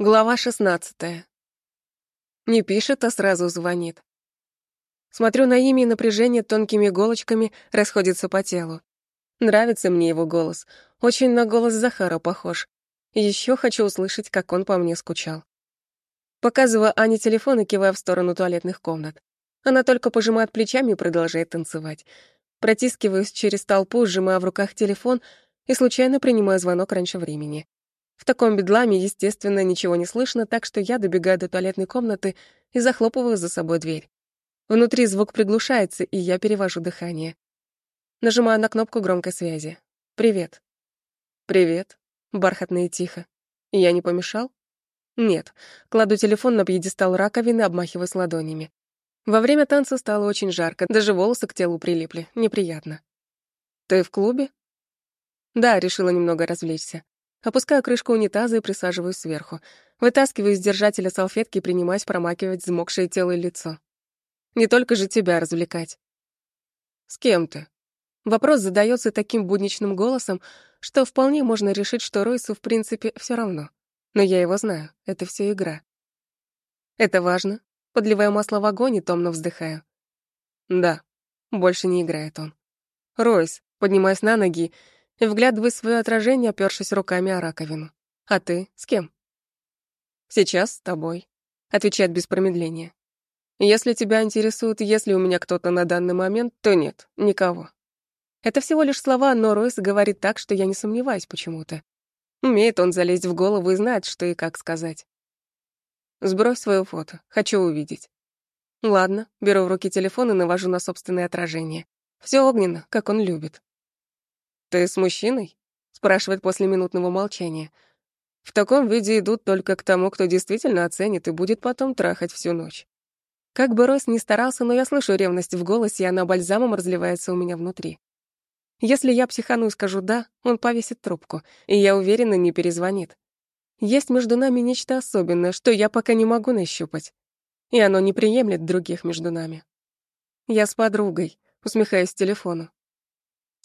Глава шестнадцатая. Не пишет, а сразу звонит. Смотрю на имя, и напряжение тонкими иголочками расходится по телу. Нравится мне его голос. Очень на голос Захара похож. Еще хочу услышать, как он по мне скучал. Показываю Ане телефон и киваю в сторону туалетных комнат. Она только пожимает плечами и продолжает танцевать. Протискиваюсь через толпу, сжимая в руках телефон и случайно принимаю звонок раньше времени. В таком бедламе, естественно, ничего не слышно, так что я добегаю до туалетной комнаты и захлопываю за собой дверь. Внутри звук приглушается, и я перевожу дыхание. Нажимаю на кнопку громкой связи. «Привет». «Привет». Бархатно и тихо. «Я не помешал?» «Нет». Кладу телефон на пьедестал раковины, обмахиваясь ладонями. Во время танца стало очень жарко, даже волосы к телу прилипли. Неприятно. «Ты в клубе?» «Да, решила немного развлечься. Опускаю крышку унитаза и присаживаюсь сверху. Вытаскиваю из держателя салфетки и принимаюсь промакивать взмокшее тело и лицо. Не только же тебя развлекать. С кем ты? Вопрос задается таким будничным голосом, что вполне можно решить, что Ройсу в принципе все равно. Но я его знаю, это все игра. Это важно. Подливаю масло в огонь и томно вздыхаю. Да, больше не играет он. Ройс, поднимаясь на ноги и вглядывая свое отражение, опёршись руками о раковину. «А ты с кем?» «Сейчас с тобой», — отвечает без промедления. «Если тебя интересует, есть ли у меня кто-то на данный момент, то нет, никого». Это всего лишь слова, но Ройс говорит так, что я не сомневаюсь почему-то. Умеет он залезть в голову и знает, что и как сказать. «Сбрось свое фото, хочу увидеть». Ладно, беру в руки телефон и навожу на собственное отражение. Все огненно, как он любит. «Ты с мужчиной?» — спрашивает после минутного молчания. «В таком виде идут только к тому, кто действительно оценит и будет потом трахать всю ночь». Как бы Ройс ни старался, но я слышу ревность в голосе, и она бальзамом разливается у меня внутри. Если я психану и скажу «да», он повесит трубку, и я уверена, не перезвонит. Есть между нами нечто особенное, что я пока не могу нащупать. И оно не приемлет других между нами. Я с подругой, усмехаясь телефону.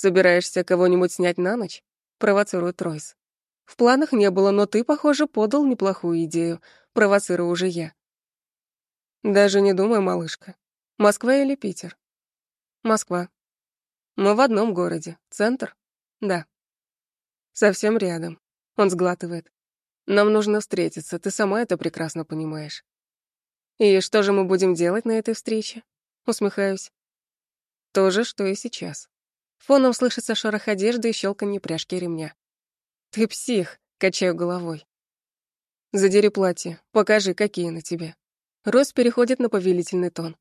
«Собираешься кого-нибудь снять на ночь?» — провоцирует Ройс. «В планах не было, но ты, похоже, подал неплохую идею. Провоцирую уже я». «Даже не думай, малышка. Москва или Питер?» «Москва». «Мы в одном городе. Центр?» «Да». «Совсем рядом». Он сглатывает. «Нам нужно встретиться, ты сама это прекрасно понимаешь». «И что же мы будем делать на этой встрече?» Усмехаюсь. То же, что и сейчас. Фоном слышится шорох одежды и щелканье пряжки ремня. «Ты псих!» — качаю головой. «Задери платье, покажи, какие на тебе». Рос переходит на повелительный тон.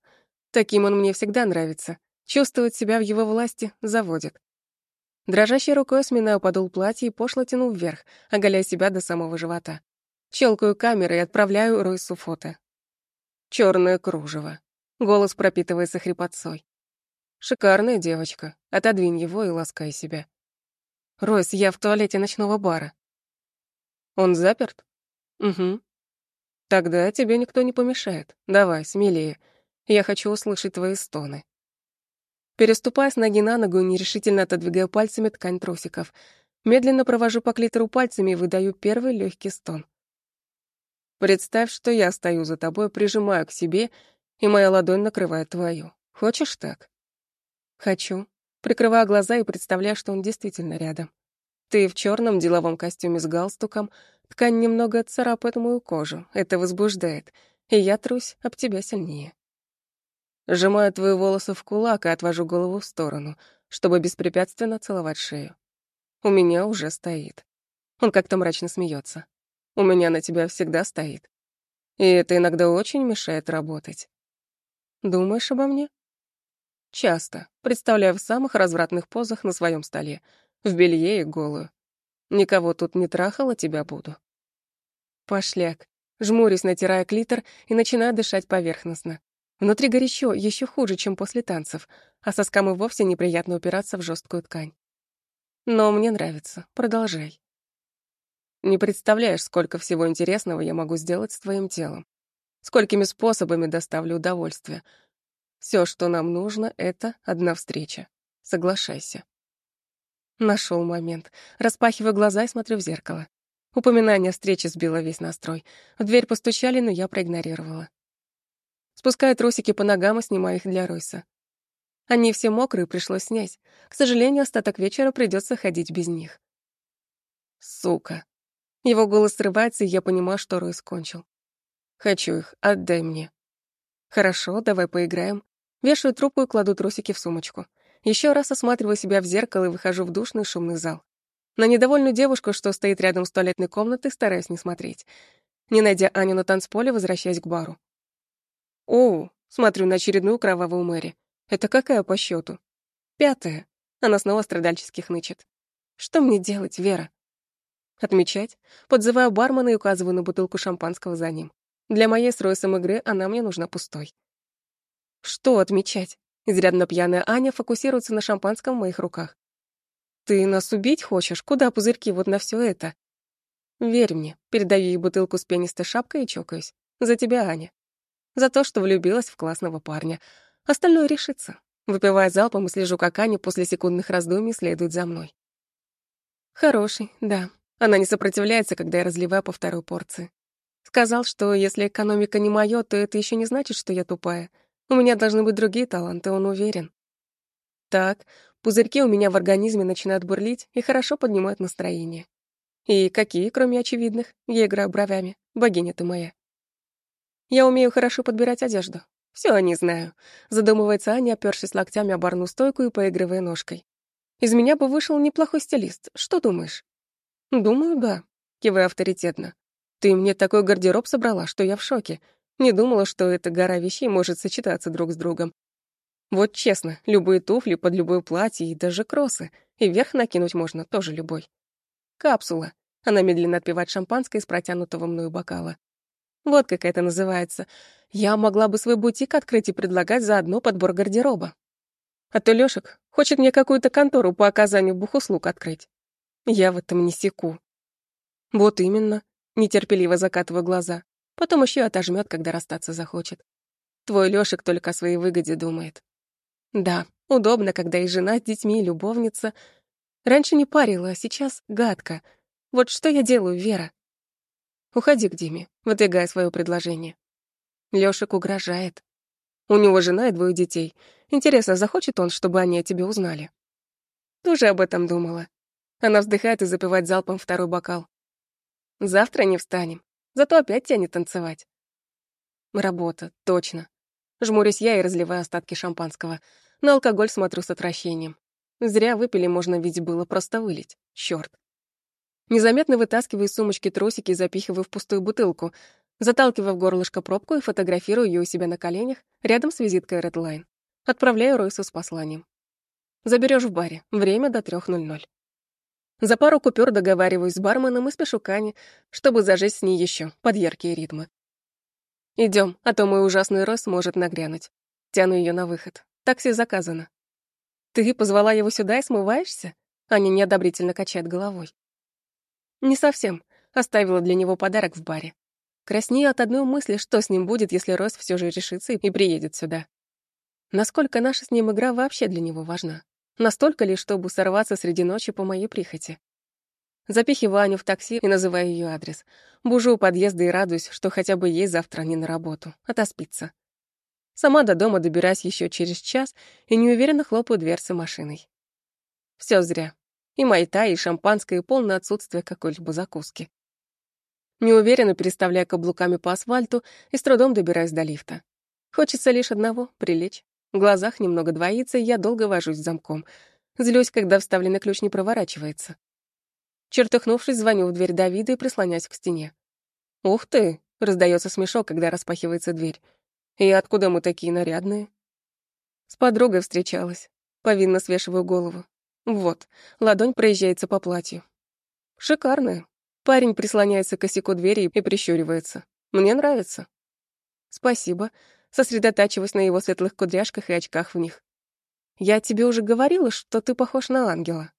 Таким он мне всегда нравится. Чувствовать себя в его власти заводит. Дрожащей рукой сминаю подол платья и пошло тяну вверх, оголяя себя до самого живота. Щелкаю камерой и отправляю Ройсу фото. Черное кружево. Голос пропитывается хрипотцой. Шикарная девочка. Отодвинь его и ласкай себя. Ройс, я в туалете ночного бара. Он заперт? Угу. Тогда тебе никто не помешает. Давай, смелее. Я хочу услышать твои стоны. Переступая с ноги на ногу, нерешительно отодвигаю пальцами ткань трусиков. Медленно провожу по клитору пальцами и выдаю первый легкий стон. Представь, что я стою за тобой, прижимаю к себе, и моя ладонь накрывает твою. Хочешь так? Хочу. Прикрываю глаза и представляю, что он действительно рядом. Ты в черном деловом костюме с галстуком, ткань немного царапает мою кожу, это возбуждает, и я трусь об тебя сильнее. Сжимаю твои волосы в кулак и отвожу голову в сторону, чтобы беспрепятственно целовать шею. У меня уже стоит. Он как-то мрачно смеется. У меня на тебя всегда стоит. И это иногда очень мешает работать. Думаешь обо мне? Часто. Представляю в самых развратных позах на своем столе. В белье и голую. Никого тут не трахала, тебя буду. Пошляк. Жмурюсь, натирая клитор, и начинаю дышать поверхностно. Внутри горячо, еще хуже, чем после танцев, а соскам и вовсе неприятно упираться в жесткую ткань. Но мне нравится. Продолжай. Не представляешь, сколько всего интересного я могу сделать с твоим телом. Сколькими способами доставлю удовольствие — все, что нам нужно, это одна встреча. Соглашайся. Нашел момент. Распахиваю глаза и смотрю в зеркало. Упоминание встречи сбило весь настрой. В дверь постучали, но я проигнорировала. Спускаю трусики по ногам и снимаю их для Ройса. Они все мокрые, пришлось снять. К сожалению, остаток вечера придется ходить без них. Сука. Его голос срывается, и я понимаю, что Ройс кончил. Хочу их, отдай мне. Хорошо, давай поиграем. Вешаю трубку и кладу трусики в сумочку. Еще раз осматриваю себя в зеркало и выхожу в душный шумный зал. На недовольную девушку, что стоит рядом с туалетной комнатой, стараюсь не смотреть. Не найдя Аню на танцполе, возвращаюсь к бару. О, смотрю на очередную кровавую Мэри. Это какая по счету? Пятая. Она снова страдальчески хнычет. Что мне делать, Вера? Отмечать? Подзываю бармена и указываю на бутылку шампанского за ним. Для моей с Ройсом игры она мне нужна пустой. Что отмечать? Изрядно пьяная Аня фокусируется на шампанском в моих руках. Ты нас убить хочешь? Куда пузырьки вот на все это? Верь мне, передаю ей бутылку с пенистой шапкой и чокаюсь. За тебя, Аня. За то, что влюбилась в классного парня. Остальное решится. Выпивая залпом и слежу, как Аня после секундных раздумий следует за мной. Хороший, да. Она не сопротивляется, когда я разливаю по второй порции. Сказал, что если экономика не моё, то это еще не значит, что я тупая. У меня должны быть другие таланты, он уверен. Так, Пузырьки у меня в организме начинают бурлить и хорошо поднимают настроение. И какие, кроме очевидных, я играю бровями, богиня ты моя. Я умею хорошо подбирать одежду. Все не знаю. Задумывается Аня, опёршись локтями о барную стойку и поигрывая ножкой. Из меня бы вышел неплохой стилист. Что думаешь? Думаю, да. Кивая авторитетно. Ты мне такой гардероб собрала, что я в шоке. Не думала, что эта гора вещей может сочетаться друг с другом. Вот честно, любые туфли под любое платье и даже кроссы. И верх накинуть можно, тоже любой. Капсула. Она медленно отпивает шампанское из протянутого мною бокала. Вот как это называется. Я могла бы свой бутик открыть и предлагать заодно подбор гардероба. А то Лёшек хочет мне какую-то контору по оказанию бухуслуг открыть. Я в этом не секу. Вот именно. Нетерпеливо закатываю глаза. Потом еще отожмет, когда расстаться захочет. Твой Лёшек только о своей выгоде думает. Да, удобно, когда и жена с детьми, и любовница. Раньше не парила, а сейчас гадко. Вот что я делаю, Вера? Уходи к Диме, выдвигая свое предложение. Лёшек угрожает. У него жена и двое детей. Интересно, захочет он, чтобы они о тебе узнали? Тоже об этом думала. Она вздыхает и запивает залпом второй бокал. Завтра не встанем, зато опять тянет танцевать. Работа, точно. Жмурюсь я и разливаю остатки шампанского. На алкоголь смотрю с отвращением. Зря выпили, можно ведь было просто вылить. Чёрт. Незаметно вытаскиваю из сумочки тросики и запихиваю в пустую бутылку, заталкиваю в горлышко пробку и фотографирую ее у себя на коленях рядом с визиткой Redline. Отправляю Ройсу с посланием. Заберешь в баре. Время до 3.00. За пару купюр договариваюсь с барменом и спешу к Ане, чтобы зажечь с ней еще под яркие ритмы. Идем, а то мой ужасный рост может нагрянуть. Тяну ее на выход. Такси заказано. Ты позвала его сюда и смываешься? Аня неодобрительно качает головой. Не совсем. Оставила для него подарок в баре. Краснею от одной мысли, что с ним будет, если Рос все же решится и приедет сюда. Насколько наша с ним игра вообще для него важна? Настолько ли, чтобы сорваться среди ночи по моей прихоти? Запихиваю Аню в такси и называю ее адрес. Бужу у подъезда и радуюсь, что хотя бы ей завтра не на работу. Отоспится. Сама до дома добираюсь еще через час и неуверенно хлопаю дверцы машиной. Все зря. И майта, и шампанское, и полное отсутствие какой-либо закуски. Неуверенно переставляя каблуками по асфальту и с трудом добираюсь до лифта. Хочется лишь одного — прилечь. В глазах немного двоится, и я долго вожусь с замком. Злюсь, когда вставленный ключ не проворачивается. Чертыхнувшись, звоню в дверь Давида и прислоняюсь к стене. «Ух ты!» — раздается смешок, когда распахивается дверь. «И откуда мы такие нарядные?» С подругой встречалась. Повинно свешиваю голову. Вот, ладонь проезжается по платью. Шикарная. Парень прислоняется к косяку двери и прищуривается. Мне нравится. Спасибо. Сосредотачиваюсь на его светлых кудряшках и очках в них. Я тебе уже говорила, что ты похож на ангела.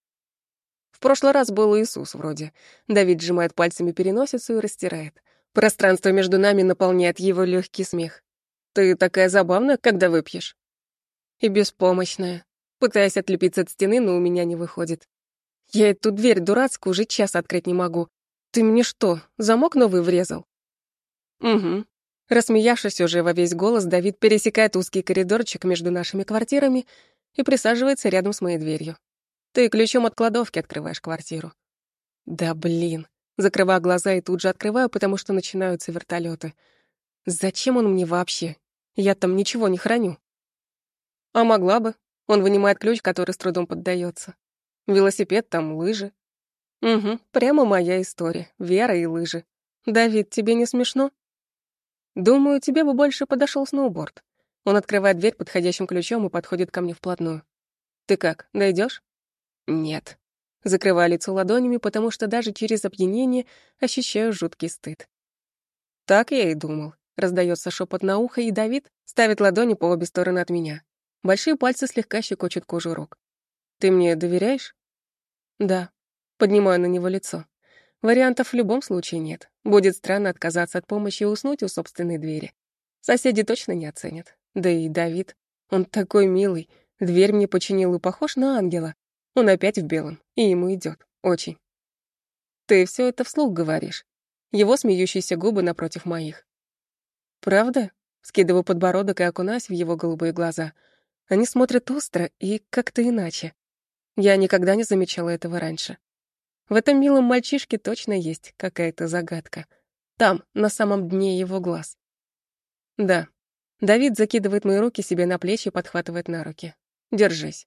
В прошлый раз был Иисус вроде. Давид сжимает пальцами переносицу и растирает. Пространство между нами наполняет его легкий смех. Ты такая забавная, когда выпьешь. И беспомощная. Пытаясь отлепиться от стены, но у меня не выходит. Я эту дверь дурацкую уже час открыть не могу. Ты мне что, замок новый врезал? Угу. Рассмеявшись уже во весь голос, Давид пересекает узкий коридорчик между нашими квартирами и присаживается рядом с моей дверью. Ты ключом от кладовки открываешь квартиру. Да блин. Закрываю глаза и тут же открываю, потому что начинаются вертолеты. Зачем он мне вообще? Я там ничего не храню. А могла бы. Он вынимает ключ, который с трудом поддается. Велосипед там, лыжи. Угу, прямо моя история. Вера и лыжи. Давид, тебе не смешно? Думаю, тебе бы больше подошел сноуборд. Он открывает дверь подходящим ключом и подходит ко мне вплотную. Ты как, дойдешь? Нет. Закрываю лицо ладонями, потому что даже через опьянение ощущаю жуткий стыд. Так я и думал. Раздается шепот на ухо, и Давид ставит ладони по обе стороны от меня. Большие пальцы слегка щекочут кожу рук. «Ты мне доверяешь?» «Да». Поднимаю на него лицо. Вариантов в любом случае нет. Будет странно отказаться от помощи и уснуть у собственной двери. Соседи точно не оценят. Да и Давид, он такой милый. Дверь мне починил и похож на ангела. Он опять в белом, и ему идет. Очень. Ты все это вслух говоришь. Его смеющиеся губы напротив моих. Правда? Скидываю подбородок и окунаюсь в его голубые глаза. Они смотрят остро и как-то иначе. Я никогда не замечала этого раньше. В этом милом мальчишке точно есть какая-то загадка. Там, на самом дне его глаз. Да. Давид закидывает мои руки себе на плечи и подхватывает на руки. Держись.